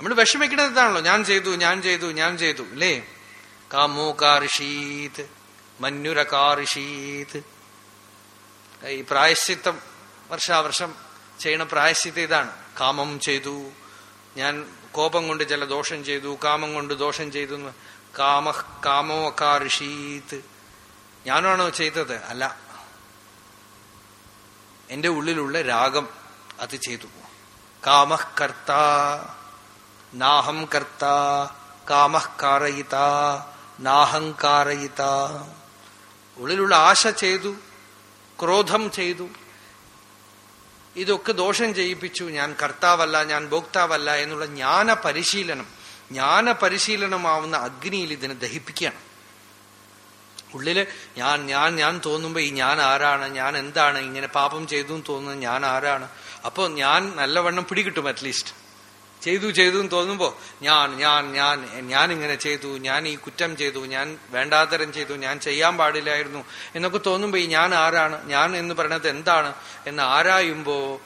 നമ്മൾ വിഷമിക്കുന്നത് ഇതാണല്ലോ ഞാൻ ചെയ്തു ഞാൻ ചെയ്തു ഞാൻ ചെയ്തു അല്ലേ? കാമോ കാർഷീത് മഞ്ഞുര കാർഷീത് ഈ പ്രായശ്ചിത്തം വർഷാവർഷം ചെയ്യണ പ്രായശ്ചിത്തം ഇതാണ്. കാമം ചെയ്തു ഞാൻ കോപം കൊണ്ട് ചില ദോഷം ചെയ്തു കാമം കൊണ്ട് ദോഷം ചെയ്തു കാമ കാമോ കാർഷീത് ഞാനാണോ ചെയ്തത്? അല്ല. എന്റെ ഉള്ളിലുള്ള രാഗം അത് ചെയ്തു. കാമ കർത്ത നാഹം കർത്ത കാമഃ കാരയിത നാഹങ്കാരയിത ഉള്ളിലുള്ള ആശ ചെയ്തു ക്രോധം ചെയ്തു. ഇതൊക്കെ ദോഷം ചെയ്യിപ്പിച്ചു. ഞാൻ കർത്താവല്ല ഞാൻ ഭോക്താവല്ല എന്നുള്ള ജ്ഞാന പരിശീലനം ജ്ഞാന പരിശീലനമാവുന്ന അഗ്നിയിൽ ഇതിനെ ദഹിപ്പിക്കുകയാണ്. ഉള്ളിൽ ഞാൻ ഞാൻ ഞാൻ തോന്നുമ്പോ ഈ ഞാൻ ആരാണ് ഞാൻ എന്താണ് ഇങ്ങനെ പാപം ചെയ്തു തോന്നുന്നത് ഞാൻ ആരാണ്? അപ്പോ ഞാൻ നല്ലവണ്ണം പിടികിട്ടും അറ്റ്ലീസ്റ്റ് ചെയ്തു ചെയ്തു എന്ന് തോന്നുമ്പോ ഞാൻ ഞാൻ ഞാൻ ഞാൻ ഇങ്ങനെ ചെയ്തു ഞാൻ ഈ കുറ്റം ചെയ്തു ഞാൻ വേണ്ടാതരം ചെയ്തു ഞാൻ ചെയ്യാൻ പാടില്ലായിരുന്നു എന്നൊക്കെ തോന്നുമ്പോ ഈ ഞാൻ ആരാണ്? ഞാൻ എന്ന് പറയുന്നത് എന്താണ്? എന്ന് ആരായുമ്പോ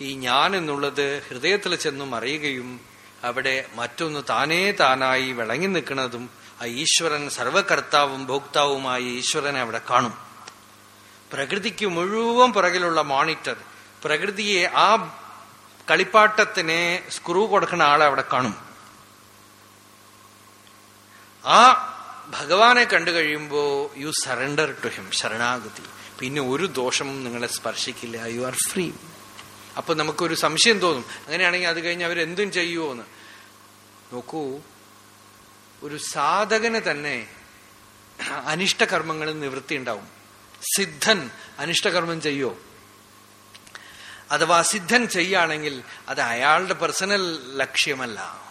ഈ ഞാൻ എന്നുള്ളത് ഹൃദയത്തിൽ ചെന്നും അറിയുകയും അവിടെ മറ്റൊന്ന് താനേ താനായി വിളങ്ങി നിൽക്കുന്നതും ആ ഈശ്വരൻ സർവകർത്താവും ഭോക്താവുമായ ഈശ്വരനെ അവിടെ കാണും. പ്രകൃതിക്ക് മുഴുവൻ പുറകിലുള്ള മോണിറ്റർ പ്രകൃതിയെ ആ കളിപ്പാട്ടത്തിനെ സ്ക്രൂ കൊടുക്കുന്ന ആളെ അവിടെ കാണും. ആ ഭഗവാനെ കണ്ടു കഴിയുമ്പോ യു സറണ്ടർ ടു ഹിം ശരണാഗതി. പിന്നെ ഒരു ദോഷം നിങ്ങളെ സ്പർശിക്കില്ല യു ആർ ഫ്രീ അപ്പൊ നമുക്കൊരു സംശയം തോന്നും അങ്ങനെയാണെങ്കിൽ അത് കഴിഞ്ഞ് അവരെന്തും ചെയ്യുമോ എന്ന് നോക്കൂ ഒരു സാധകന് തന്നെ അനിഷ്ടകർമ്മങ്ങളിൽ നിവൃത്തി ഉണ്ടാവും സിദ്ധൻ അനിഷ്ടകർമ്മം ചെയ്യോ അഥവാ സിദ്ധൻ ചെയ്യുകയാണെങ്കിൽ അത് അയാളുടെ പേഴ്സണൽ ലക്ഷ്യമല്ല.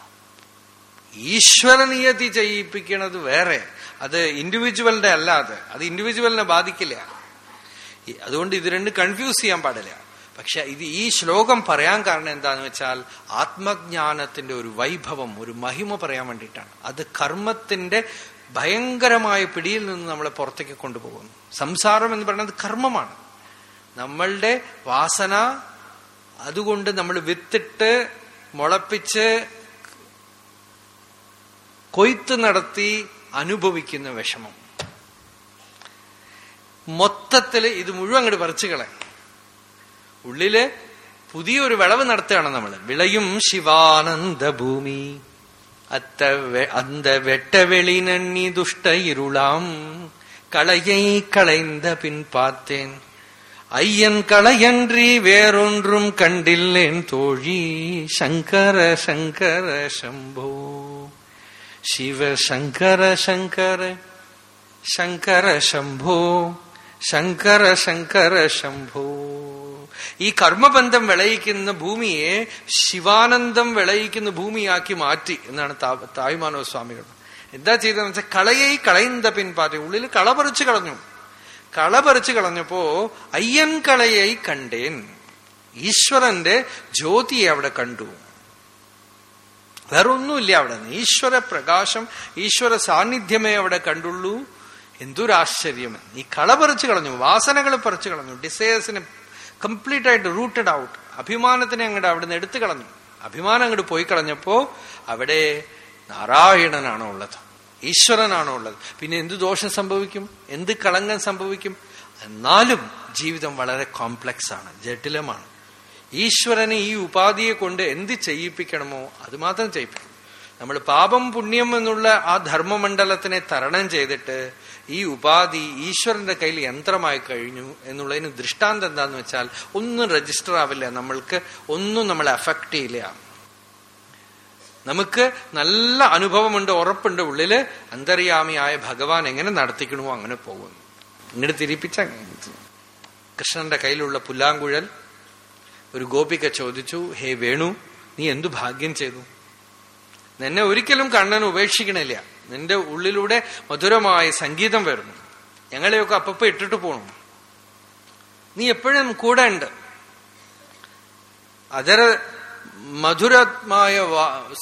ഈശ്വരനിയതി ചെയ്യിപ്പിക്കുന്നത് വേറെ. അത് ഇൻഡിവിജ്വലിന്റെ അല്ല അത്. അത് ഇൻഡിവിജ്വലിനെ ബാധിക്കില്ല. അതുകൊണ്ട് ഇത് രണ്ട് കൺഫ്യൂസ് ചെയ്യാൻ പാടില്ല. പക്ഷെ ഇത് ഈ ശ്ലോകം പറയാൻ കാരണം എന്താന്ന് വെച്ചാൽ ആത്മജ്ഞാനത്തിന്റെ ഒരു വൈഭവം ഒരു മഹിമ പറയാൻ വേണ്ടിയിട്ടാണ്. അത് കർമ്മത്തിന്റെ ഭയങ്കരമായ പിടിയിൽ നിന്ന് നമ്മളെ പുറത്തേക്ക് കൊണ്ടുപോകുന്നു. സംസാരം എന്ന് പറയുന്നത് കർമ്മമാണ്. നമ്മളുടെ വാസന അതുകൊണ്ട് നമ്മൾ വിത്തിട്ട് മുളപ്പിച്ച് കൊയ്ത്ത് നടത്തി അനുഭവിക്കുന്ന വിഷമം. മൊത്തത്തിൽ ഇത് മുഴുവൻ അങ്ങോട്ട് പറിച്ചുകളെ ഉള്ളിൽ പുതിയൊരു വിളവ് നടത്തുകയാണ് നമ്മൾ. വിളയും ശിവാനന്ദഭൂമി. അത്ത അന്ത വെട്ടവെളിനണ്ണി ദുഷ്ട ഇരുളാം. കളയൈ കളൈന്ത പിൻപാത്തേൻ ஐயன் களையன்றி வேறொன்றும் கண்டில்லேன் தோழி சங்கர சங்கர சம்போ சிவ சங்கர சங்கர ശങ്കര ശംഭോ ശങ്കര ശങ്കര ശംഭോ ഈ കർമ്മബന്ധം വിളയിക്കുന്ന ഭൂമിയെ ശിവാനന്ദം വിളയിക്കുന്ന ഭൂമിയാക്കി മാറ്റി എന്നാണ് താ- തായ്മാനവ സ്വാമികൾ എന്താ ചെയ്തതെന്ന് വെച്ചാൽ കളയെ കളയുന്ന പിൻപാറ്റി ഉള്ളിൽ കള പറിച്ചു കളഞ്ഞു കള പറിച്ചു കളഞ്ഞപ്പോ അയ്യൻ കളയായി കണ്ടേൻ. ഈശ്വരന്റെ ജ്യോതിയെ അവിടെ കണ്ടു. വേറൊന്നുമില്ല അവിടെ. നിന്ന് ഈശ്വര പ്രകാശം ഈശ്വര സാന്നിധ്യമേ അവിടെ കണ്ടുള്ളൂ. എന്തൊരാശ്ചര്യം. ഈ കള പറിച്ചു കളഞ്ഞു വാസനകൾ പറിച്ചു കളഞ്ഞു ഡിസയേഴ്സിനെ കംപ്ലീറ്റ് ആയിട്ട് റൂട്ടഡ് ഔട്ട് അഭിമാനത്തിനെ അങ്ങോട്ട് അവിടെ നിന്ന് എടുത്തു കളഞ്ഞു. അഭിമാനം അങ്ങോട്ട് പോയി കളഞ്ഞപ്പോ അവിടെ നാരായണനാണോ ഉള്ളത്. ഈശ്വരനാണോ ഉള്ളത് പിന്നെ എന്ത് ദോഷം സംഭവിക്കും? എന്ത് കളങ്കം സംഭവിക്കും? എന്നാലും ജീവിതം വളരെ കോംപ്ലക്സ് ആണ് ജട്ടിലമാണ്. ഈശ്വരനെ ഈ ഉപാധിയെ കൊണ്ട് എന്ത് ചെയ്യിപ്പിക്കണമോ അത് മാത്രം ചെയ്യിപ്പിക്കണം നമ്മൾ പാപം പുണ്യം എന്നുള്ള ആ ധർമ്മമണ്ഡലത്തിനെ തരണം ചെയ്തിട്ട് ഈ ഉപാധി ഈശ്വരന്റെ കയ്യിൽ യന്ത്രമായി കഴിഞ്ഞു എന്നുള്ളതിന് ദൃഷ്ടാന്തം എന്താന്ന് വെച്ചാൽ ഒന്നും രജിസ്റ്റർ ആവില്ല. നമ്മൾക്ക് ഒന്നും നമ്മളെ അഫക്ട് ചെയ്യില്ല. നമുക്ക് നല്ല അനുഭവമുണ്ട് ഉറപ്പുണ്ട് ഉള്ളിൽ. അന്തര്യാമിയായ ഭഗവാൻ എങ്ങനെ നടത്തിക്കണമോ അങ്ങനെ പോകുന്നു ഇങ്ങോട്ട് തിരിപ്പിച്ച കൃഷ്ണന്റെ കയ്യിലുള്ള പുല്ലാങ്കുഴൽ ഒരു ഗോപിക ചോദിച്ചു ഹേ വേണു നീ എന്തു ഭാഗ്യം ചെയ്തു? നിന്നെ ഒരിക്കലും കണ്ണൻ ഉപേക്ഷിക്കണില്ല. നിന്റെ ഉള്ളിലൂടെ മധുരമായ സംഗീതം വരുന്നു. ഞങ്ങളെയൊക്കെ അപ്പപ്പോ ഇട്ടിട്ട് പോണു. നീ എപ്പോഴും കൂടെ ഉണ്ട്. അതര മധുരമായ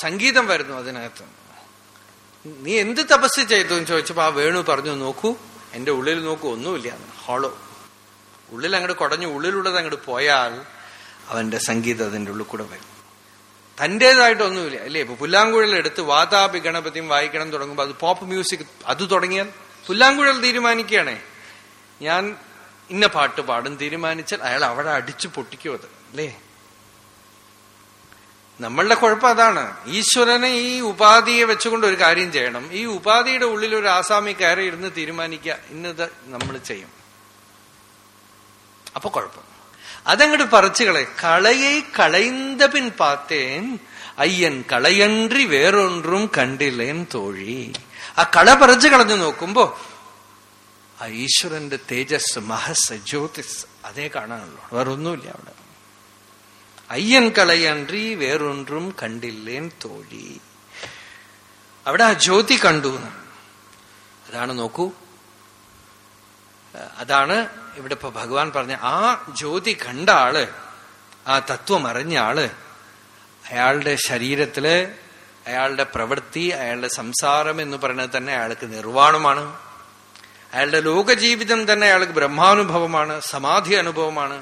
സംഗീതം വരുന്നു അതിനകത്ത്. നീ എന്ത് തപസ് ചെയ്തു എന്ന് ചോദിച്ചപ്പോ ആ വേണു പറഞ്ഞു നോക്കൂ എന്റെ ഉള്ളിൽ നോക്കൂ ഒന്നുമില്ല ഹോളോ ഉള്ളിൽ അങ്ങോട്ട് കുടഞ്ഞു ഉള്ളിലുള്ളത് അങ്ങോട്ട് പോയാൽ അവന്റെ സംഗീതം അതിന്റെ ഉള്ളിൽ കൂടെ വരും. തന്റേതായിട്ടൊന്നുമില്ല അല്ലേ? ഇപ്പൊ പുല്ലാങ്കുഴൽ എടുത്ത് വാതാപി ഗണപതിയും വായിക്കണം തുടങ്ങുമ്പോൾ അത് പോപ്പ് മ്യൂസിക് അത് തുടങ്ങിയാൽ പുല്ലാങ്കുഴൽ തീരുമാനിക്കുകയാണേ. ഞാൻ ഇന്ന പാട്ട് പാടും തീരുമാനിച്ചാൽ അയാൾ അവിടെ അടിച്ചു പൊട്ടിക്കും അത് അല്ലേ? നമ്മളുടെ കുഴപ്പം അതാണ്. ഈശ്വരനെ ഈ ഉപാധിയെ വെച്ചുകൊണ്ട് ഒരു കാര്യം ചെയ്യണം. ഈ ഉപാധിയുടെ ഉള്ളിൽ ഒരു ആസാമി കയറി ഇരുന്ന് തീരുമാനിക്കുക. ഇന്നത് നമ്മൾ ചെയ്യും. അപ്പൊ കുഴപ്പം. അതങ്ങോട്ട് പറിച്ചുകളെ കളയെ. കളയുന്ന പിൻ പാത്തേൻ അയ്യൻ കളയണ്ടി വേറൊന്നും കണ്ടില്ലേൻ തോഴി. ആ കള പറിച്ചു കളഞ്ഞു നോക്കുമ്പോ ആ ഈശ്വരന്റെ തേജസ് മഹസ് ജ്യോതിസ് അതേ കാണാനുള്ളൂ. വേറൊന്നുമില്ല അവിടെ. അയ്യൻ കളയன்றി വേറൊന്നും കണ്ടില്ലേൻ തോഴി അവിടെ ആ ജ്യോതി കണ്ടു അതാണ് നോക്കൂ അതാണ് ഇവിടെ ഇപ്പൊ ഭഗവാൻ പറഞ്ഞ ആ ജ്യോതി കണ്ട ആൾ ആ തത്വം അറിഞ്ഞ ആൾ അയാളുടെ ശരീരത്തിൽ അയാളുടെ പ്രവൃത്തി അയാളുടെ സംസാരം എന്ന് പറയുന്നത് തന്നെ അയാൾക്ക് നിർവാണമാണ് അയാളുടെ ലോകജീവിതം തന്നെ അയാൾക്ക് ബ്രഹ്മാനുഭവമാണ് സമാധി അനുഭവമാണ്.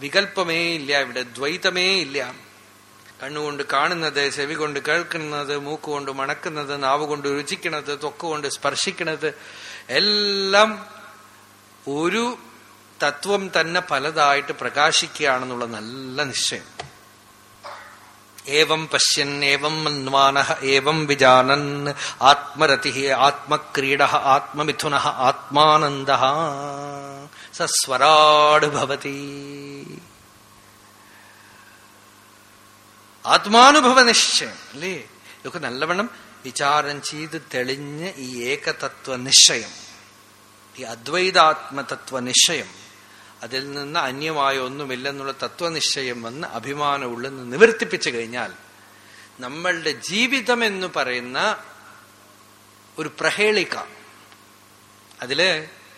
വികല്പമേ ഇല്ല ഇവിടെ ദ്വൈതമേ ഇല്ല. കണ്ണുകൊണ്ട് കാണുന്നത് ചെവി കൊണ്ട് കേൾക്കുന്നത് മൂക്കുകൊണ്ട് മണക്കുന്നത് നാവ് കൊണ്ട് രുചിക്കുന്നത് തൊക്കുകൊണ്ട് സ്പർശിക്കുന്നത് എല്ലാം ഒരു തത്വം തന്നെ പലതായിട്ട് പ്രകാശിക്കുകയാണെന്നുള്ള നല്ല നിശ്ചയം. ഏവം പശ്യൻ ഏവം മന്വാന ഏവം വിജാനൻ ആത്മരതി ആത്മക്രീഡ ആത്മമിഥുന ആത്മാനന്ദ. സസ്വരാട് ഭവതി. ആത്മാനുഭവ നിശ്ചയം അല്ലേ? ഇതൊക്കെ നല്ലവണ്ണം വിചാരം ചെയ്ത് തെളിഞ്ഞ് ഈ ഏകതത്വ നിശ്ചയം ഈ അദ്വൈതാത്മതത്വ നിശ്ചയം അതിൽ നിന്ന് അന്യമായ ഒന്നുമില്ലെന്നുള്ള തത്വനിശ്ചയം വന്ന് അഭിമാനം ഉള്ളിൽ നിന്ന് നിവർത്തിപ്പിച്ചു കഴിഞ്ഞാൽ നമ്മളുടെ ജീവിതം എന്ന് പറയുന്ന ഒരു പ്രഹേളിക അതിൽ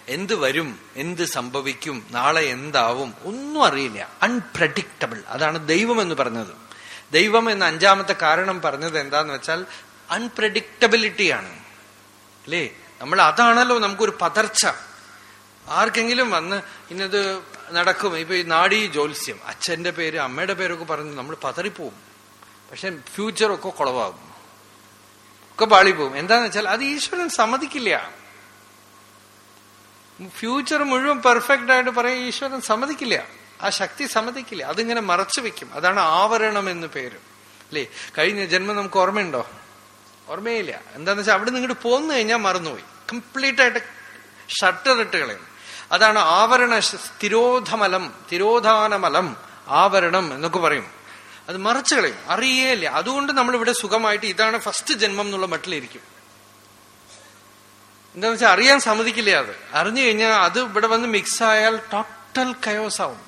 എന്ത് വരും എന്ത് സംഭവിക്കും നാളെ എന്താവും ഒന്നും അറിയില്ല. അൺപ്രഡിക്റ്റബിൾ അതാണ് ദൈവം എന്ന് പറഞ്ഞത്. ദൈവം എന്ന അഞ്ചാമത്തെ കാരണം പറഞ്ഞത് എന്താന്ന് വെച്ചാൽ അൺപ്രഡിക്റ്റബിലിറ്റിയാണ് അല്ലേ? നമ്മൾ അതാണല്ലോ നമുക്കൊരു പതർച്ച. ആർക്കെങ്കിലും വന്ന് ഇന്നത് നടക്കും. ഇപ്പൊ ഈ നാടീ ജോത്സ്യം അച്ഛന്റെ പേര് അമ്മയുടെ പേരൊക്കെ പറഞ്ഞ് നമ്മൾ പതറിപ്പോവും. പക്ഷെ ഫ്യൂച്ചറൊക്കെ കുളവാകും. ഒക്കെ പാളിപ്പോവും. എന്താന്ന് വെച്ചാൽ അത് ഈശ്വരൻ സമ്മതിക്കില്ല. ഫ്യൂച്ചർ മുഴുവൻ പെർഫെക്റ്റ് ആയിട്ട് പറയാൻ ഈശ്വരൻ സമ്മതിക്കില്ല. ആ ശക്തി സമ്മതിക്കില്ല. അതിങ്ങനെ മറച്ചു വെക്കും. അതാണ് ആവരണം എന്ന് പേര്. അല്ലേ? കഴിഞ്ഞ ജന്മം നമുക്ക് ഓർമ്മയുണ്ടോ? ഓർമ്മയില്ല. എന്താന്ന് വെച്ചാൽ അവിടെ നിങ്ങോട്ട് പോന്നു കഴിഞ്ഞാൽ മറന്നുപോയി. കംപ്ലീറ്റ് ആയിട്ട് ഷട്ടർ ഇട്ട് കളയും. അതാണ് ആവരണ സ്ഥിരോധമലം തിരോധാനമലം ആവരണം എന്നൊക്കെ പറയും. അത് മറച്ചു കളയും. അറിയേയില്ല. അതുകൊണ്ട് നമ്മൾ ഇവിടെ സുഖമായിട്ട് ഇതാണ് ഫസ്റ്റ് ജന്മം എന്നുള്ള മട്ടിലിരിക്കും. എന്താന്ന് വെച്ചാൽ അറിയാൻ സമ്മതിക്കില്ല അത്? അറിഞ്ഞു കഴിഞ്ഞാൽ അത് ഇവിടെ വന്ന് മിക്സ് ആയാൽ ടോട്ടൽ കയോസ് ആവും.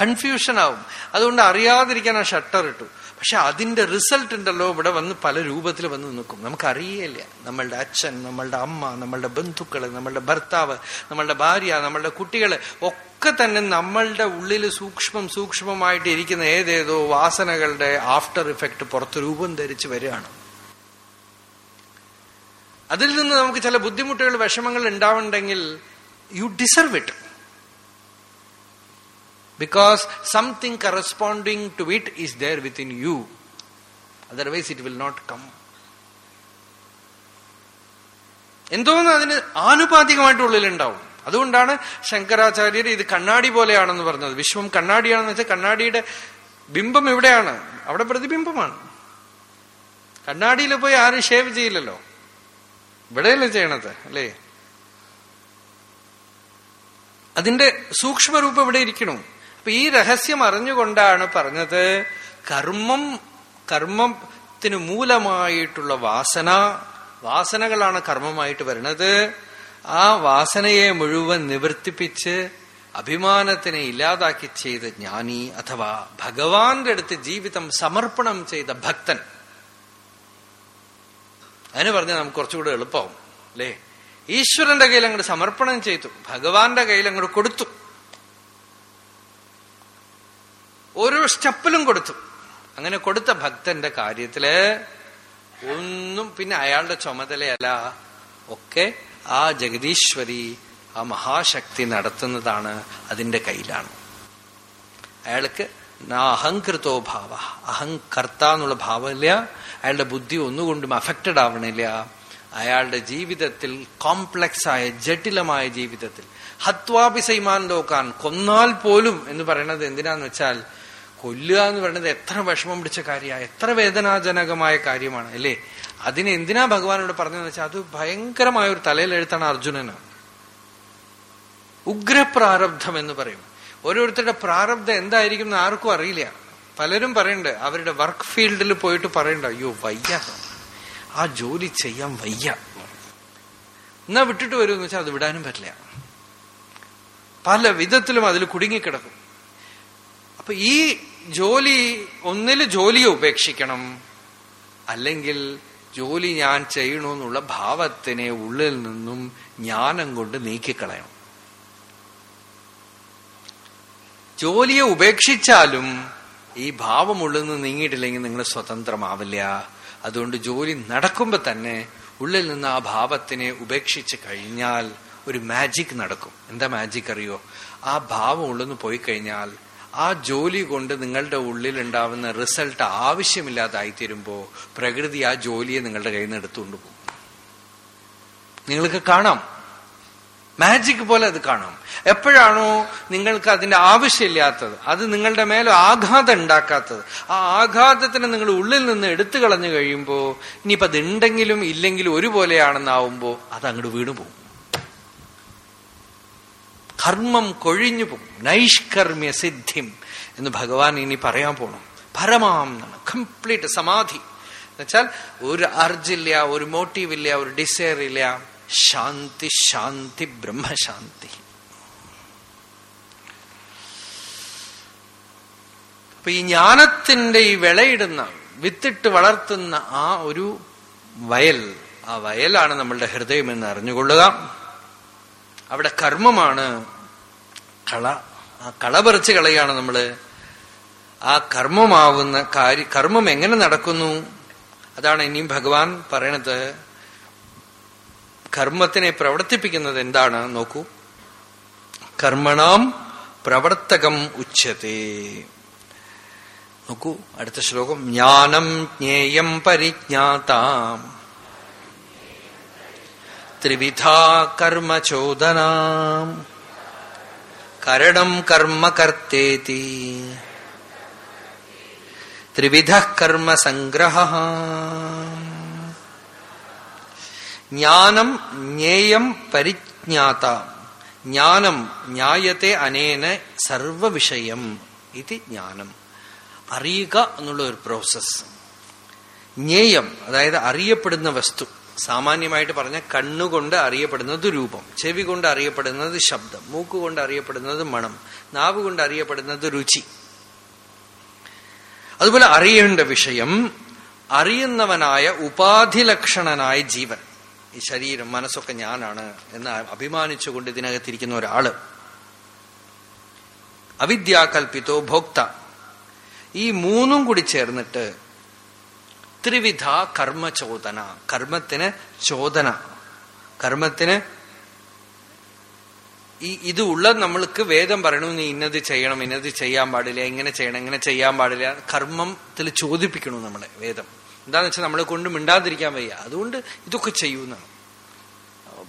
കൺഫ്യൂഷൻ ആവും. അതുകൊണ്ട് അറിയാതിരിക്കാൻ ആ ഷട്ടർ ഇട്ടു. പക്ഷെ അതിന്റെ റിസൾട്ട് ഉണ്ടല്ലോ ഇവിടെ വന്ന് പല രൂപത്തിൽ വന്ന് നിൽക്കും. നമുക്ക് നമുക്കറിയില്ല നമ്മളുടെ അച്ഛൻ നമ്മളുടെ അമ്മ നമ്മളുടെ ബന്ധുക്കൾ നമ്മളുടെ ഭർത്താവ് നമ്മളുടെ ഭാര്യ നമ്മളുടെ കുട്ടികൾ ഒക്കെ തന്നെ നമ്മളുടെ ഉള്ളിൽ സൂക്ഷ്മം സൂക്ഷ്മമായിട്ട് ഇരിക്കുന്ന ഏതേതോ വാസനകളുടെ ആഫ്റ്റർ ഇഫക്റ്റ് പുറത്ത് രൂപം ധരിച്ച് വരികയാണ്. അതിൽ നിന്ന് നമുക്ക് ചില ബുദ്ധിമുട്ടുകൾ വിഷമങ്ങൾ ഉണ്ടാവുണ്ടെങ്കിൽ you deserve it because something corresponding to it is there within you otherwise it will not come എന്തോന്ന് അതിന് ആനുപാതികമായിട്ട് ഉള്ളിലുണ്ടാവും. അതുകൊണ്ടാണ് ശങ്കരാചാര്യർ ഇത് കണ്ണാടി പോലെയാണെന്ന് പറഞ്ഞത്. വിശ്വം കണ്ണാടിയാണെന്ന് വെച്ചാൽ കണ്ണാടിയുടെ ബിംബം എവിടെയാണ് അവിടെ പ്രതിബിംബമാണ്. കണ്ണാടിയിൽ പോയി ആരും ഷേവ് ചെയ്യില്ലല്ലോ. ഇവിടെയല്ലേ ചെയ്യണത് അല്ലേ? അതിന്റെ സൂക്ഷ്മരൂപം ഇവിടെ ഇരിക്കണു. അപ്പൊ ഈ രഹസ്യം അറിഞ്ഞുകൊണ്ടാണ് പറഞ്ഞത് കർമ്മം കർമ്മത്തിന് മൂലമായിട്ടുള്ള വാസന വാസനകളാണ് കർമ്മമായിട്ട് വരുന്നത് ആ വാസനയെ മുഴുവൻ നിവർത്തിപ്പിച്ച് അഭിമാനത്തിനെ ഇല്ലാതാക്കി ചെയ്ത ജ്ഞാനി അഥവാ ഭഗവാന്റെ അടുത്ത് ജീവിതം സമർപ്പണം ചെയ്ത ഭക്തൻ അതിന് പറഞ്ഞാൽ നമുക്ക് കുറച്ചുകൂടെ എളുപ്പമാവും അല്ലേ? ഈശ്വരന്റെ കയ്യിൽ അങ്ങോട്ട് സമർപ്പണം ചെയ്തു ഭഗവാന്റെ കയ്യിൽ അങ്ങോട്ട് കൊടുത്തു. ഓരോ സ്റ്റെപ്പിലും കൊടുത്തു. അങ്ങനെ കൊടുത്ത ഭക്തന്റെ കാര്യത്തിൽ ഒന്നും പിന്നെ അയാളുടെ ചുമതലയല്ല. ഒക്കെ ആ ജഗദീശ്വരി ആ മഹാശക്തി നടത്തുന്നതാണ് അതിന്റെ കയ്യിലാണ്. അയാൾക്ക് അഹങ്കൃതോ ഭാവ. അഹങ്കർത്ത എന്നുള്ള ഭാവമില്ല. അയാളുടെ ബുദ്ധി ഒന്നുകൊണ്ടും അഫക്റ്റഡ് ആവണില്ല. അയാളുടെ ജീവിതത്തിൽ കോംപ്ലക്സ് ആയ ജട്ടിലമായ ജീവിതത്തിൽ. ഹത്വാഭിസൈമാൻ ലോക്കാൻ കൊന്നാൽ പോലും എന്ന് പറയുന്നത് എന്തിനാന്ന് വെച്ചാൽ കൊല്ലുക എന്ന് പറയുന്നത് എത്ര വിഷമം പിടിച്ച കാര്യമാണ് എത്ര വേദനാജനകമായ കാര്യമാണ് അല്ലേ? അതിനെ എന്തിനാ ഭഗവാനോട് പറഞ്ഞതെന്ന് വെച്ചാൽ അത് ഭയങ്കരമായ ഒരു തലയിലെഴുത്താണ് അർജുനന്. ഉഗ്രപ്രാരബ്ധം എന്ന് പറയും. ഓരോരുത്തരുടെ പ്രാരബ്ധം എന്തായിരിക്കും എന്ന് ആർക്കും അറിയില്ല. പലരും പറയണ്ട് അവരുടെ വർക്ക് ഫീൽഡിൽ പോയിട്ട് പറയണ്ട അയ്യോ വയ്യ. ആ ജോലി ചെയ്യാൻ വയ്യ. എന്നാ വിട്ടിട്ട് വരുമെന്ന് വെച്ചാൽ അത് വിടാനും പറ്റില്ല. പല വിധത്തിലും അതിൽ കുടുങ്ങിക്കിടക്കും. അപ്പൊ ഈ ജോലി ഒന്നിൽ ജോലിയെ ഉപേക്ഷിക്കണം. അല്ലെങ്കിൽ ജോലി ഞാൻ ചെയ്യണമെന്നുള്ള ഭാവത്തിനെ ഉള്ളിൽ നിന്നും ജ്ഞാനം കൊണ്ട് നീക്കിക്കളയണം. ജോലിയെ ഉപേക്ഷിച്ചാലും ഈ ഭാവം ഉള്ളിൽ നിന്ന് നീങ്ങിയിട്ടില്ലെങ്കിൽ നിങ്ങൾ സ്വതന്ത്രമാവില്ല. അതുകൊണ്ട് ജോലി നടക്കുമ്പോ തന്നെ ഉള്ളിൽ നിന്ന് ആ ഭാവത്തിനെ ഉപേക്ഷിച്ച് കഴിഞ്ഞാൽ ഒരു മാജിക് നടക്കും. എന്താ മാജിക് അറിയോ? ആ ഭാവം നിന്ന് പോയി കഴിഞ്ഞാൽ ആ ജോലി കൊണ്ട് നിങ്ങളുടെ ഉള്ളിൽ ഉണ്ടാവുന്ന റിസൾട്ട് ആവശ്യമില്ലാതായി തരുമ്പോ പ്രകൃതി ആ ജോലിയെ നിങ്ങളുടെ കയ്യിൽ നിന്ന് എടുത്തുകൊണ്ട് പോകും. നിങ്ങൾക്ക് കാണാം. മാജിക് പോലെ അത് കാണാം. എപ്പോഴാണോ നിങ്ങൾക്ക് അതിന്റെ ആവശ്യമില്ലാത്തത് അത് നിങ്ങളുടെ മേലെ ആഘാതം ഉണ്ടാക്കാത്തത് ആ ആഘാതത്തിന് നിങ്ങൾ ഉള്ളിൽ നിന്ന് എടുത്തു കളഞ്ഞു കഴിയുമ്പോൾ ഇനിയിപ്പോ അതുണ്ടെങ്കിലും ഇല്ലെങ്കിലും ഒരുപോലെയാണെന്നാവുമ്പോ അത് അങ്ങോട്ട് വീണു പോകും കർമ്മം കൊഴിഞ്ഞു പോകും നൈഷ്കർമ്മ്യ സിദ്ധിം എന്ന് ഭഗവാൻ ഇനി പറയാൻ പോണം. പരമാം കംപ്ലീറ്റ് സമാധി. എന്നുവെച്ചാൽ ഒരു അർജില്ല ഒരു മോട്ടീവ് ഇല്ല ഒരു ഡിസയർ ഇല്ല ശാന്തി ശാന്തി ബ്രഹ്മശാന്തി. അപ്പൊ ഈ ജ്ഞാനത്തിന്റെ ഈ വിളയിടുന്ന വിത്തിട്ട് വളർത്തുന്ന ആ ഒരു വയൽ ആ വയലാണ് നമ്മളുടെ ഹൃദയം എന്ന് അറിഞ്ഞുകൊള്ളുക. അവിടെ കർമ്മമാണ് കള. ആ കള പറിച്ച് കളയാണ് നമ്മൾ. ആ കർമ്മമാവുന്ന കാര്യ കർമ്മം എങ്ങനെ നടക്കുന്നു? അതാണ് ഇനിയും ഭഗവാൻ പറയണത്. കർമ്മത്തിനെ പ്രവർത്തിപ്പിക്കുന്നത് എന്താണ്? നോക്കൂ. കർമ്മണാം പ്രവർത്തകം ഉച്ചത്തെ നോക്കൂ അടുത്ത ശ്ലോകം. ജ്ഞാനം ജ്ഞേയം പരിജ്ഞാതാം. ത്രിവിധാ കർമ്മചോദനാം. കരണം കർമ്മ കർത്തേതി. ത്രിവിധ കർമ്മ സംഗ്രഹ. ജ്ഞാനം ജ്ഞേയം പരിജ്ഞാത. ജ്ഞാനം ജ്ഞായത്തെ അനേന സർവവിഷയം. ഇത് ജ്ഞാനം. അറിയുക എന്നുള്ള ഒരു പ്രോസസ് ജ്ഞേയം അതായത് അറിയപ്പെടുന്ന വസ്തു. സാമാന്യമായിട്ട് പറഞ്ഞ കണ്ണുകൊണ്ട് അറിയപ്പെടുന്നത് രൂപം ചെവി കൊണ്ട് അറിയപ്പെടുന്നത് ശബ്ദം മൂക്കുകൊണ്ട് അറിയപ്പെടുന്നത് മണം നാവ് കൊണ്ട് അറിയപ്പെടുന്നത് രുചി. അതുപോലെ അറിയേണ്ട വിഷയം അറിയുന്നവനായ ഉപാധിലക്ഷണനായ ജീവൻ. ഈ ശരീരം മനസ്സൊക്കെ ഞാനാണ് എന്ന് അഭിമാനിച്ചുകൊണ്ട് ഇതിനകത്തിരിക്കുന്ന ഒരാൾ. അവിദ്യാകൽപിതോ ഭോക്ത. ഈ മൂന്നും കൂടി ചേർന്നിട്ട് ത്രിവിധ കർമ്മചോദന കർമ്മത്തിന് ചോദന. കർമ്മത്തിന് ഈ ഇത് ഉള്ള നമ്മൾക്ക് വേദം പറയണു നീ ഇന്നത് ചെയ്യണം ഇന്നത് ചെയ്യാൻ പാടില്ല എങ്ങനെ ചെയ്യണം എങ്ങനെ ചെയ്യാൻ പാടില്ല. കർമ്മത്തിൽ ചോദിപ്പിക്കണു നമ്മളെ വേദം. എന്താന്ന് വെച്ചാൽ നമ്മളെ കൊണ്ട് മിണ്ടാതിരിക്കാൻ വയ്യ. അതുകൊണ്ട് ഇതൊക്കെ ചെയ്യൂന്നാണ്.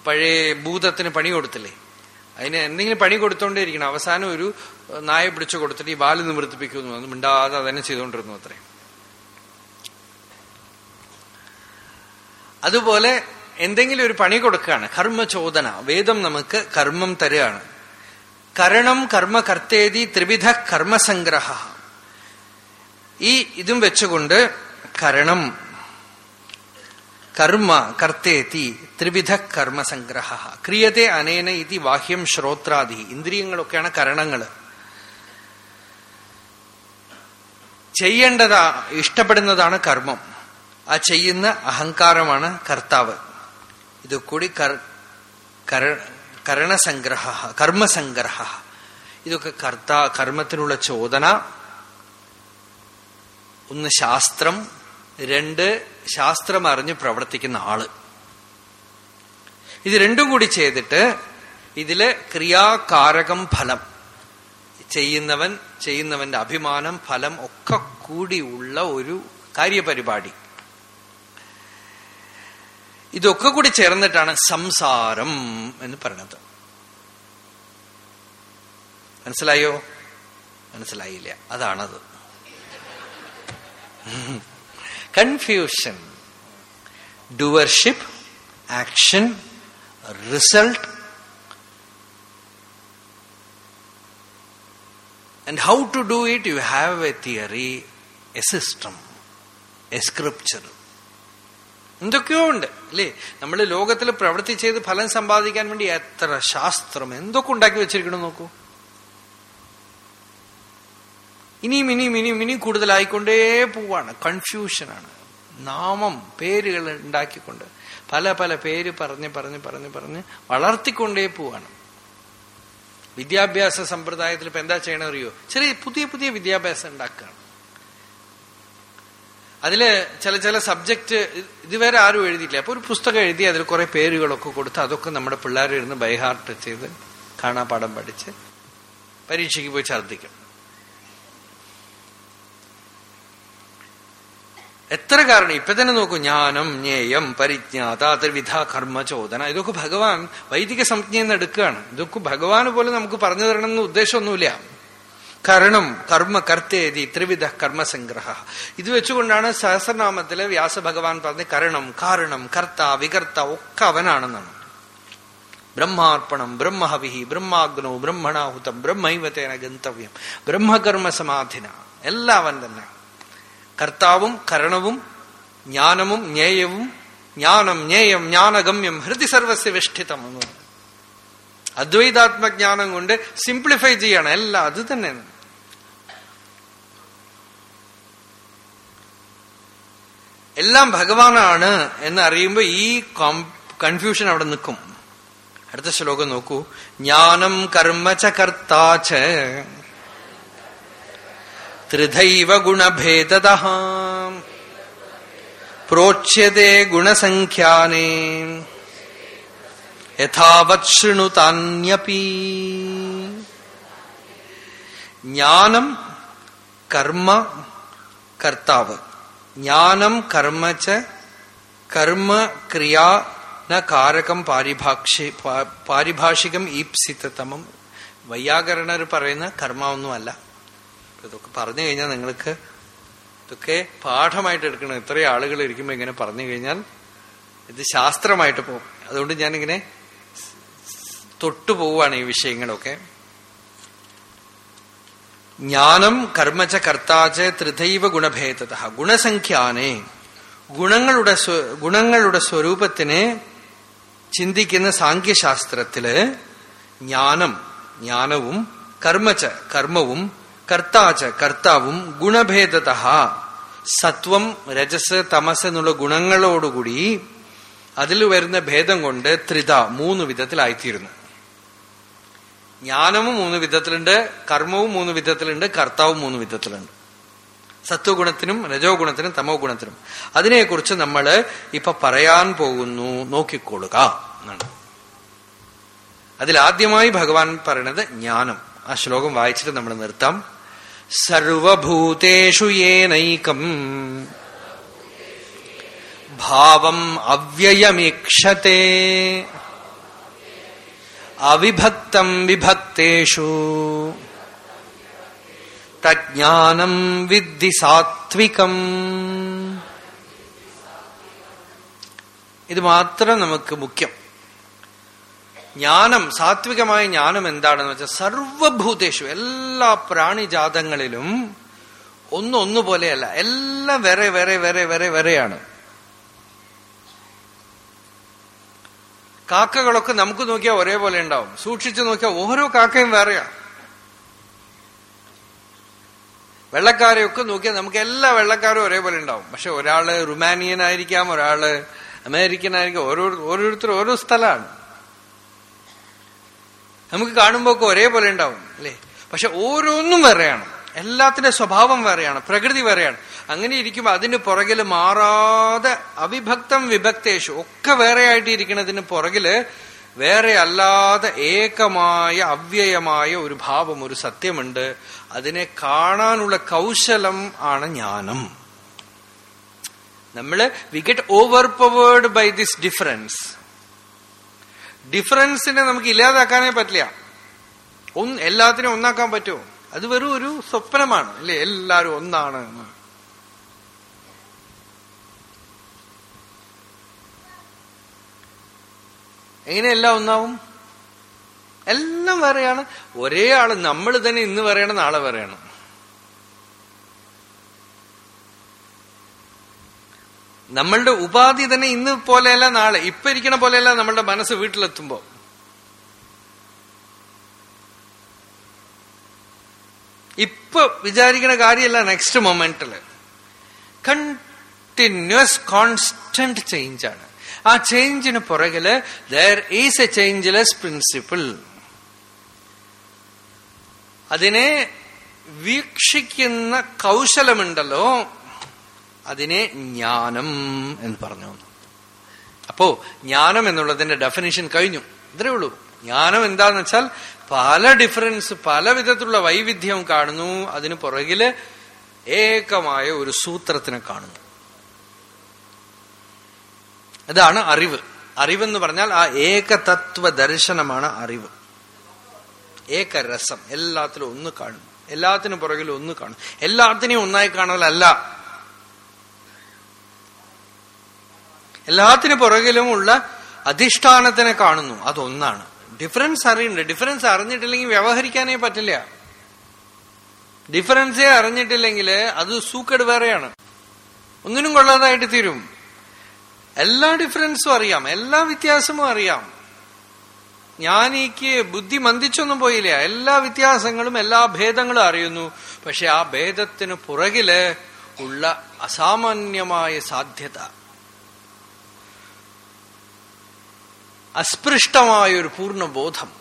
പഴയ ഭൂതത്തിന് പണി കൊടുത്തില്ലേ? അതിന് എന്തെങ്കിലും പണി കൊടുത്തോണ്ടേ ഇരിക്കണം അവസാനം ഒരു നായ പിടിച്ചു കൊടുത്തിട്ട് ഈ ബാൽ നിവർത്തിപ്പിക്കുന്നു അത് മിണ്ടാതെ അതന്നെ ചെയ്തുകൊണ്ടിരുന്നു അത്രയും. അതുപോലെ എന്തെങ്കിലും ഒരു പണി കൊടുക്കുകയാണ്. കർമ്മചോദന. വേദം നമുക്ക് കർമ്മം തരുകയാണ് കരണം കർമ്മ കർത്തേതി ത്രിവിധ കർമ്മസംഗ്രഹ. ഈ ഇതും വെച്ചുകൊണ്ട് കരണം കർമ്മ കർത്തേതി ത്രിവിധ കർമ്മസംഗ്രഹ. ക്രിയത്തെ അനേന ഇതി ബാഹ്യം ശ്രോത്രാദി. ഇന്ദ്രിയങ്ങളൊക്കെയാണ് കരണങ്ങൾ ചെയ്യേണ്ടതാ ഇഷ്ടപ്പെടുന്നതാണ് കർമ്മം. ആ ചെയ്യുന്ന അഹങ്കാരമാണ് കർത്താവ്. ഇത് കൂടി കരണസംഗ്രഹ കർമ്മസംഗ്രഹ. ഇതൊക്കെ കർത്താ കർമ്മത്തിനുള്ള ചോദന. ഒന്ന് ശാസ്ത്രം രണ്ട് ശാസ്ത്രം അറിഞ്ഞ് പ്രവർത്തിക്കുന്ന ആൾ. ഇത് രണ്ടും കൂടി ചെയ്തിട്ട് ഇതിൽ ക്രിയാകാരകം ഫലം. ചെയ്യുന്നവൻ ചെയ്യുന്നവന്റെ അഭിമാനം ഫലം ഒക്കെ കൂടിയുള്ള ഒരു കാര്യപരിപാടി. ഇതൊക്കെ കൂടി ചേർന്നിട്ടാണ് സംസാരം എന്ന് പറയുന്നത് മനസ്സിലായോ? മനസ്സിലായില്ല. അതാണത്. Confusion doership action result And how to do it, you have a theory, a system, a scripture. എന്തൊക്കെയോ ഉണ്ട് അല്ലേ? നമ്മൾ ലോകത്തിൽ പ്രവൃത്തി ചെയ്ത് ഫലം സമ്പാദിക്കാൻ വേണ്ടി എത്ര ശാസ്ത്രം എന്തൊക്കെ ഉണ്ടാക്കി വെച്ചിരിക്കണം നോക്കൂ. ഇനിയും ഇനിയും ഇനിയും ഇനിയും കൂടുതലായിക്കൊണ്ടേ പോവാണ്. കൺഫ്യൂഷനാണ് നാമം പേരുകൾ ഉണ്ടാക്കിക്കൊണ്ട് പല പല പേര് പറഞ്ഞ് പറഞ്ഞ് പറഞ്ഞ് പറഞ്ഞ് വളർത്തിക്കൊണ്ടേ പോവാണ്. വിദ്യാഭ്യാസ സമ്പ്രദായത്തിൽ ഇപ്പൊ എന്താ ചെയ്യണം അറിയോ? ചെറിയ പുതിയ പുതിയ വിദ്യാഭ്യാസം ഉണ്ടാക്കുകയാണ്. അതിൽ ചില ചില സബ്ജക്റ്റ് ഇതുവരെ ആരും എഴുതിയില്ല അപ്പൊ ഒരു പുസ്തകം എഴുതി അതിൽ കുറെ പേരുകളൊക്കെ കൊടുത്ത് അതൊക്കെ നമ്മുടെ പിള്ളേരിരുന്ന് ബൈഹാർട്ട് ചെയ്ത് കാണാപാഠം പഠിച്ച് പരീക്ഷയ്ക്ക് പോയി ഛർദ്ദിക്കും. എത്ര കാരണം? ഇപ്പൊ തന്നെ നോക്കൂ ജ്ഞാനം ജ്ഞേയം പരിജ്ഞാത ത്രിവിധ കർമ്മചോദന ഇതൊക്കെ ഭഗവാൻ വൈദിക സംജ്ഞയിൽ നിന്ന് എടുക്കുകയാണ്. ഇതൊക്കെ ഭഗവാന് പോലെ നമുക്ക് പറഞ്ഞു തരണം എന്ന് ഉദ്ദേശമൊന്നുമില്ല. കരണം കർമ്മ കർത്തേതി ത്രിവിധ കർമ്മസംഗ്രഹ. ഇത് വെച്ചുകൊണ്ടാണ് സഹസ്രനാമത്തിൽ വ്യാസഭഗവാൻ പറഞ്ഞ് കരണം കാരണം കർത്ത വികർത്ത ഒക്കെ അവനാണെന്നാണ്. ബ്രഹ്മാർപ്പണം ബ്രഹ്മഹവിഹി ബ്രഹ്മാഗ്നോ ബ്രഹ്മണാഹുതം ബ്രഹ്മൈവതേന ഗന്തവ്യം ബ്രഹ്മകർമ്മ സമാധിന എല്ലാം അവൻ കർത്താവും കരണവും ജ്ഞാനവും ജ്ഞേയവും ജ്ഞാനം ജ്ഞേയം ജ്ഞാനഗമ്യം ഹൃദി സർവസ്യ വിഷ്ഠിതം എന്ന് പറഞ്ഞു അദ്വൈതാത്മജ്ഞാനം കൊണ്ട് സിംപ്ലിഫൈ ചെയ്യണം. എല്ലാം അത് തന്നെ എല്ലാം ഭഗവാനാണ് എന്ന് അറിയുമ്പോൾ ഈ കൺഫ്യൂഷൻ അവിടെ നിൽക്കും. അടുത്ത ശ്ലോകം നോക്കൂ. ജ്ഞാനം കർമ്മ ച ത്രിധൈവ ഗുണഭേദത. പ്രോച്യത്തെ ഗുണസംഖ്യാനേ. യഥാവത് ശൃണുതാന്യപി ജ്ഞാനം കർമ്മ കർത്താവ്. ജ്ഞാനം കർമ്മ ച കർമ്മ ക്രിയാ ന കാരകം പാരിഭാഷി പാരിഭാഷികം ഈപ്സിതമം വൈയാകരണർ പറയുന്ന കർമ്മ ഒന്നുമല്ല. ഇതൊക്കെ പറഞ്ഞു കഴിഞ്ഞാൽ നിങ്ങൾക്ക് ഇതൊക്കെ പാഠമായിട്ട് എടുക്കണം. ഇത്രയും ആളുകൾ ഇരിക്കുമ്പോൾ ഇങ്ങനെ പറഞ്ഞു കഴിഞ്ഞാൽ ഇത് ശാസ്ത്രമായിട്ട് പോകും. അതുകൊണ്ട് ഞാനിങ്ങനെ തൊട്ടുപോവാണ് ഈ വിഷയങ്ങളൊക്കെ. ജ്ഞാനം കർമ്മച കർത്താച്ച ത്രിദൈവ ഗുണഭേദത. ഗുണസംഖ്യാനെ ഗുണങ്ങളുടെ ഗുണങ്ങളുടെ സ്വരൂപത്തിനെ ചിന്തിക്കുന്ന സാഖ്യശാസ്ത്രത്തിൽ ജ്ഞാനം ജ്ഞാനവും കർമ്മച്ച കർമ്മവും കർത്താച്ച കർത്താവും ഗുണഭേദത സത്വം രജസ് തമസ് എന്നുള്ള ഗുണങ്ങളോടുകൂടി അതിൽ വരുന്ന ഭേദം കൊണ്ട് ത്രിത മൂന്ന് വിധത്തിലായിത്തീരുന്നു. ജ്ഞാനവും മൂന്ന് വിധത്തിലുണ്ട് കർമ്മവും മൂന്ന് വിധത്തിലുണ്ട് കർത്താവും മൂന്ന് വിധത്തിലുണ്ട്. സത്വഗുണത്തിനും രജോ ഗുണത്തിനും തമോ ഗുണത്തിനും അതിനെക്കുറിച്ച് നമ്മൾ ഇപ്പൊ പറയാൻ പോകുന്നു. നോക്കിക്കൊള്ളുക എന്നാണ്. അതിലാദ്യമായി ഭഗവാൻ പറയണത് ജ്ഞാനം. ആ ശ്ലോകം വായിച്ചിട്ട് നമ്മൾ നിർത്താം. സർവഭൂതേഷു ഏനൈകം ഭാവം അവ്യയമീക്ഷത്തെ അവിഭക്തം വിഭക്തേഷു തജ്ഞാനം വിദ്ധി സാത്വികം ഇത് മാത്രം നമുക്ക് മുഖ്യം ജ്ഞാനം സാത്വികമായ ജ്ഞാനം എന്താണെന്ന് വെച്ചാൽ സർവഭൂതേഷു എല്ലാ പ്രാണിജാതങ്ങളിലും ഒന്നും ഒന്നുപോലെയല്ല എല്ലാം വേറെ വേറെ വേറെ വേറെ വേറെയാണ്. കാക്കകളൊക്കെ നമുക്ക് നോക്കിയാൽ ഒരേപോലെ ഉണ്ടാവും. സൂക്ഷിച്ചു നോക്കിയാൽ ഓരോ കാക്കയും വേറെയാ. വെള്ളക്കാരെയൊക്കെ നോക്കിയാൽ നമുക്ക് എല്ലാ വെള്ളക്കാരും ഒരേപോലെ ഉണ്ടാവും. പക്ഷെ ഒരാൾ റുമാനിയൻ ആയിരിക്കാം ഒരാൾ അമേരിക്കൻ ആയിരിക്കാം ഓരോ ഓരോരുത്തർ ഓരോ സ്ഥലമാണ്. നമുക്ക് കാണുമ്പോൾ ഒക്കെ ഒരേപോലെ ഉണ്ടാവും അല്ലേ? പക്ഷെ ഓരോന്നും വേറെയാണ്. എല്ലാത്തിന്റെ സ്വഭാവം വേറെയാണ്. പ്രകൃതി വേറെയാണ്. അങ്ങനെ ഇരിക്കുമ്പോൾ അതിന് പുറകിൽ മാറാതെ അവിഭക്തം വിഭക്തേഷു ഒക്കെ വേറെ ആയിട്ട് ഇരിക്കുന്നതിന് പുറകിൽ വേറെ അല്ലാതെ ഏകമായ അവ്യയമായ ഒരു ഭാവം ഒരു സത്യമുണ്ട്. അതിനെ കാണാനുള്ള കൗശലം ആണ് ജ്ഞാനം. നമ്മൾ we get overpowered by this difference ഡിഫറൻസിനെ നമുക്ക് ഇല്ലാതാക്കാനേ പറ്റില്ല. ഒന്ന് എല്ലാത്തിനും ഒന്നാക്കാൻ പറ്റുമോ? അത് വെറും ഒരു സ്വപ്നമാണ് അല്ലെ? എല്ലാരും ഒന്നാണ് എന്ന്. എങ്ങനെ എല്ലാം ഒന്നാവും? എല്ലാം വേറെയാണ്. ഒരേ ആൾ നമ്മൾ തന്നെ ഇന്ന് പറയണം നാളെ പറയണം നമ്മളുടെ ഉപാധി തന്നെ ഇന്ന് പോലെയല്ല നാളെ ഇപ്പൊ ഇരിക്കണ പോലെയല്ല നമ്മളുടെ മനസ്സ് വീട്ടിലെത്തുമ്പോ. ഇപ്പൊ വിചാരിക്കുന്ന കാര്യമല്ല നെക്സ്റ്റ് മൊമെന്റിൽ കണ്ടിന്യൂസ് കോൺസ്റ്റന്റ് ചേഞ്ച് ആണ്. ആ ചേഞ്ചിന് പുറകിൽ there is a changeless principle അതിനെ വീക്ഷിക്കുന്ന കൗശലമുണ്ടല്ലോ. അതിനെ ജ്ഞാനം എന്ന് പറഞ്ഞു. അപ്പോ ജ്ഞാനം എന്നുള്ളതിന്റെ ഡെഫിനേഷൻ കഴിഞ്ഞു. ഇത്രേ ഉള്ളൂ. ജ്ഞാനം എന്താന്ന് വെച്ചാൽ പല ഡിഫറൻസ് പല വിധത്തിലുള്ള വൈവിധ്യം കാണുന്നു. അതിന് പുറകിൽ ഏകമായ ഒരു സൂത്രത്തിനെ കാണുന്നു. അതാണ് അറിവ്. അറിവെന്ന് പറഞ്ഞാൽ ആ ഏകതത്വ ദർശനമാണ് അറിവ്. ഏകരസം. എല്ലാത്തിലും ഒന്ന് കാണും എല്ലാത്തിനും പുറകിലും ഒന്ന് കാണും എല്ലാത്തിനെയും ഒന്നായി കാണലല്ല എല്ലാത്തിനു പുറകിലും ഉള്ള അധിഷ്ഠാനത്തിനെ കാണുന്നു. അതൊന്നാണ്. ഡിഫറൻസ് അറിയണ്ട. ഡിഫറൻസ് അറിഞ്ഞിട്ടില്ലെങ്കിൽ വ്യവഹരിക്കാനേ പറ്റില്ല. ഡിഫറൻസേ അറിഞ്ഞിട്ടില്ലെങ്കിൽ അത് സൂക്കേട് വേറെയാണ്. ഒന്നിനും കൊള്ളാതായിട്ട് തീരും. എല്ലാ ഡിഫറൻസും അറിയാം. എല്ലാ വ്യത്യാസവും അറിയാം. ജ്ഞാനിക്ക് ബുദ്ധി മന്ദിച്ചൊന്നും പോയില്ല. എല്ലാ വ്യത്യാസങ്ങളും എല്ലാ ഭേദങ്ങളും അറിയുന്നു. പക്ഷെ ആ ഭേദത്തിന് പുറകിൽ ഉള്ള അസാമാന്യമായ സാധ്യത. അസ്പൃഷ്ടമായ ഒരു പൂർണബോധം.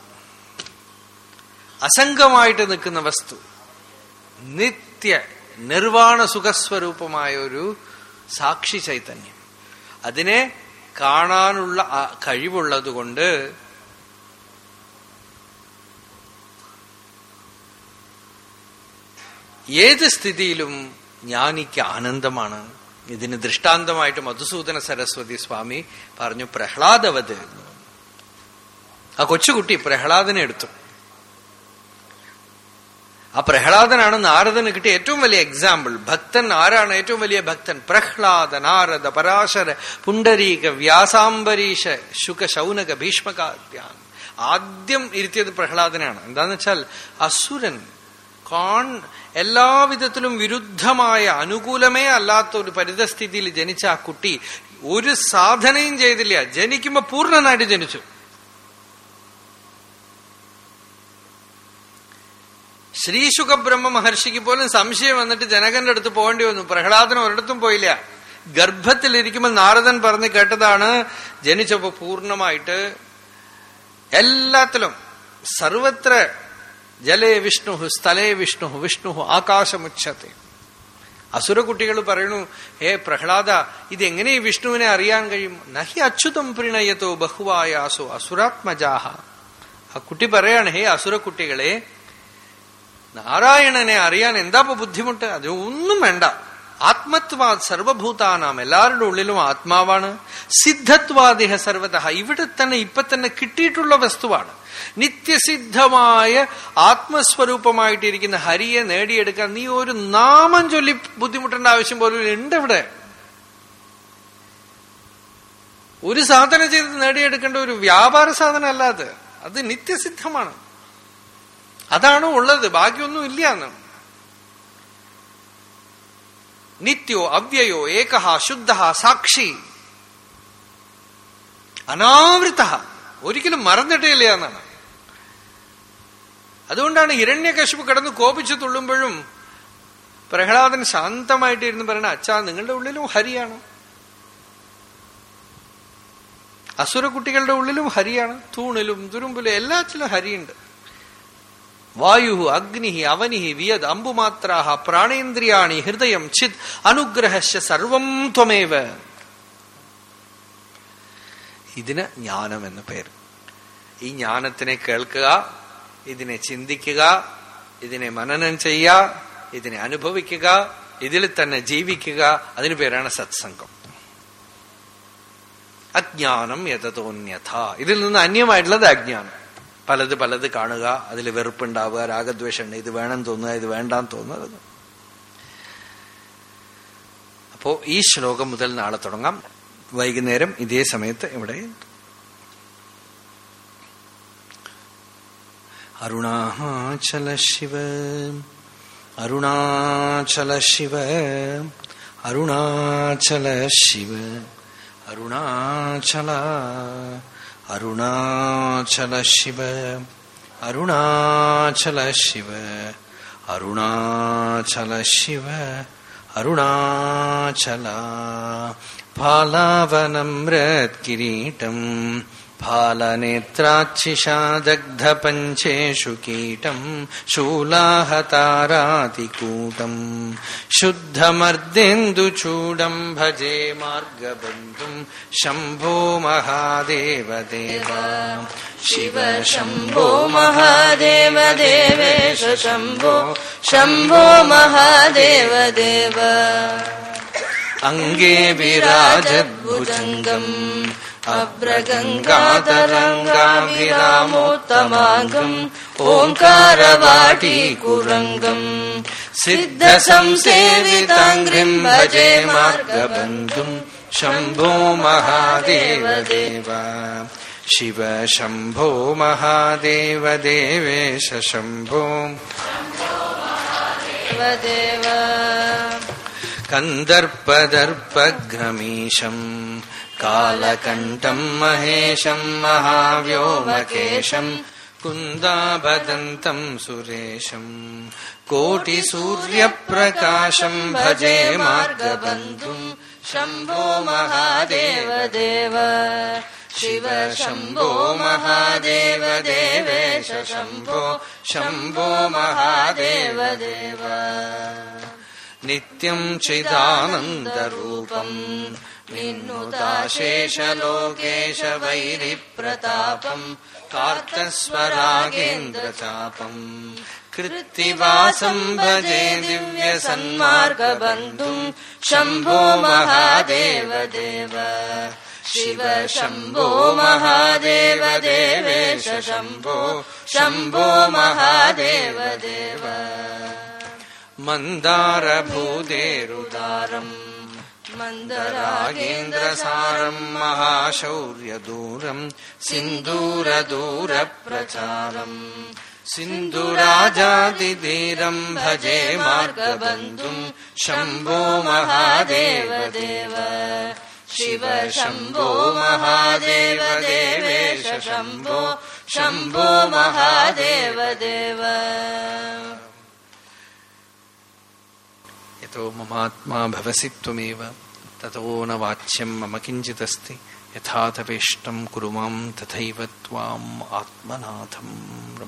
അസംഗമായിട്ട് നിൽക്കുന്ന വസ്തു. നിത്യ നിർവാണ സുഖസ്വരൂപമായ ഒരു സാക്ഷി ചൈതന്യം. അതിനെ കാണാനുള്ള കഴിവുള്ളതുകൊണ്ട് ഏത് സ്ഥിതിയിലും ജ്ഞാനിക്ക് ആനന്ദമാണ്. ഇതിന് ദൃഷ്ടാന്തമായിട്ട് മധുസൂദന സരസ്വതി സ്വാമി പറഞ്ഞു പ്രഹ്ലാദവത് ആ കൊച്ചുകുട്ടി പ്രഹ്ലാദനെ എടുത്തു. ആ പ്രഹ്ലാദനാണ് നാരദന് കിട്ടിയ ഏറ്റവും വലിയ എക്സാമ്പിൾ ഭക്തൻ ആരാണ് ഏറ്റവും വലിയ ഭക്തൻ? പ്രഹ്ലാദ നാരദ പരാശര പുണ്ടരീക വ്യാസാംബരീഷ ശുക ശൗനക ഭീഷ്മകാദ്യാൻ ആദ്യം ഇരുത്തിയത് പ്രഹ്ലാദനാണ് എന്താന്ന് വെച്ചാൽ അസുരൻ കോൺ എല്ലാവിധത്തിലും വിരുദ്ധമായ അനുകൂലമേ അല്ലാത്ത ഒരു പരിതസ്ഥിതിയിൽ ജനിച്ച ആ കുട്ടി ഒരു സാധനയും ചെയ്തില്ല. ജനിക്കുമ്പോ പൂർണനായിട്ട് ജനിച്ചു. ശ്രീശുഖബ്രഹ്മ മഹർഷിക്ക് പോലും സംശയം വന്നിട്ട് ജനകന്റെ അടുത്ത് പോകേണ്ടി വന്നു. പ്രഹ്ലാദൻ ഒരിടത്തും പോയില്ല. ഗർഭത്തിലിരിക്കുമ്പോൾ നാരദൻ പറഞ്ഞ് കേട്ടതാണ് ജനിച്ചപ്പോ പൂർണമായിട്ട് എല്ലാത്തിലും സർവത്ര ജലേ വിഷ്ണു സ്ഥലേ വിഷ്ണു വിഷ്ണു ആകാശമുച്ചത്തെ. അസുര കുട്ടികൾ പറയണു ഹേ പ്രഹ്ലാദ ഇതെങ്ങനെ ഈ വിഷ്ണുവിനെ അറിയാൻ കഴിയും? നഹി അച്യുതം പ്രണയത്തോ ബഹുവായാസോ അസുരാത്മജാഹ. ആ കുട്ടി പറയാണ് ഹേ അസുര കുട്ടികളെ നാരായണനെ അറിയാൻ എന്താ ബുദ്ധിമുട്ട്? അത് ഒന്നും വേണ്ട. ആത്മത്വാ സർവഭൂതാനാം എല്ലാവരുടെ ഉള്ളിലും ആത്മാവാണ്. സിദ്ധത്വാദിഹ സർവത ഇവിടെ തന്നെ ഇപ്പൊ തന്നെ കിട്ടിയിട്ടുള്ള വസ്തുവാണ്. നിത്യസിദ്ധമായ ആത്മസ്വരൂപമായിട്ടിരിക്കുന്ന ഹരിയെ നേടിയെടുക്കാൻ നീ ഒരു നാമം ചൊല്ലി ബുദ്ധിമുട്ടേണ്ട ആവശ്യം പോലും ഉണ്ട് ഇവിടെ. ഒരു സാധനം ചെയ്ത് നേടിയെടുക്കേണ്ട ഒരു വ്യാപാര സാധനം അല്ലാതെ അത് നിത്യസിദ്ധമാണ്. അതാണ് ഉള്ളത്. ബാക്കിയൊന്നും ഇല്ല എന്ന് നിത്യോ അവ്യയോ ഏക ശുദ്ധ സാക്ഷി. അനാവൃത ഒരിക്കലും മറന്നിട്ടേ ഇല്ല എന്നാണ് അതുകൊണ്ടാണ് ഹിരണ്യകശിപ്പ് കിടന്ന് കോപിച്ചു തുള്ളുമ്പോഴും പ്രഹ്ലാദൻ ശാന്തമായിട്ട് ഇരുന്ന് പറയണ അച്ഛാ നിങ്ങളുടെ ഉള്ളിലും ഹരിയാണ്. അസുര കുട്ടികളുടെ ഉള്ളിലും ഹരിയാണ്. തൂണിലും തുരുമ്പിലും എല്ലാത്തിലും ഹരിയുണ്ട്. വായു അഗ്നി അവനി വിയത് അമ്പുമാത്രാഹ പ്രാണേന്ദ്രിയാണി ഹൃദയം ചിത് അനുഗ്രഹശ സർവം ത്വമേവ. ഇതിന് ജ്ഞാനം എന്ന് പേര്. ഈ ജ്ഞാനത്തിനെ കേൾക്കുക ഇതിനെ ചിന്തിക്കുക ഇതിനെ മനനം ചെയ്യുക ഇതിനെ അനുഭവിക്കുക ഇതിൽ തന്നെ ജീവിക്കുക അതിന് പേരാണ് സത്സംഗം. അജ്ഞാനം യഥതോന്യഥ. ഇതിൽ നിന്ന് അന്യമായിട്ടുള്ളത് അജ്ഞാനം. പലത് പലത് കാണുക അതിൽ വെറുപ്പുണ്ടാവുക രാഗദ്വേഷം ഇത് വേണം തോന്നുക ഇത് വേണ്ടാന്ന് തോന്നുന്നത് അപ്പോ ഈ ശ്ലോകം മുതൽ നാളെ തുടങ്ങാം. വൈകുന്നേരം ഇതേ സമയത്ത് ഇവിടെ അരുണാചല ശിവ അരുണാചല ശിവ അരുണാചല ശിവ അരുണാചല അരുണാചല ശിവ അരുണാചല ശിവ അരുണാചല ശിവ അരുണാചല ഫാലാവനം फालनेत्राक्षिषा दग्धपञ्चेषु कीटम् शूलाहतारातिकूटम् शुद्धमर्देन्दुचूडम् भजे मार्गबन्धुम् शम्भो महादेवदेवा शिव शम्भो महादेव देवेश शम्भो शम्भो महादेवदेव अङ्गे विराजद्भुजङ्गम् ्रगङ्गातरङ्गाभिरामोत्तमागम् ओङ्कारवाटीकुरङ्गम्। सिद्धसंसेविताङ्घ्रिम् भजे मार्गबन्धुम् शम्भो महादेवदेव। शिव शम्भो महादेव देवेश शम्भो देवदेव कन्दर्पदर्पग्रमीशम्। कालकण्ठम् महेशम् महाव्योमकेशम् कुन्दाभदन्तम् सुरेशम् कोटिसूर्यप्रकाशम् भजे मार्गबन्धुम् शम्भो महादेव देव शिव शम्भो महादेव देवेश शम्भो शम्भो महादेव देव नित्यम् चिदानन्दरूपम् निन्नुताशेषलोकेश वैरिप्रतापम् कार्तस्वरागेन्द्रचापम् कृत्तिवासम् भजे दिव्यसन्मार्गबन्धुम् शम्भो महादेव देव शिव शम्भो महादेव देवेश शम्भो शम्भो महादेव देव मन्दारभूदेरुदारम् मन्दरागेन्द्रसारम् रागेन्द्रसारम् महाशौर्यदूरम् सिन्दूरदूरप्रचारम् सिन्धुराजादिधीरम् भजे मार्गबन्धुम् शम्भो महादेव देव शिव शम्भो महादेव देवेश शम्भो शम्भो महादेव देव यतो ममात्मा भवसि त्वमेव ततो न वाच्यम् मम किञ्चिदस्ति। यथा तपेष्टम् कुरु माम् तथैव त्वाम् आत्मनाथम्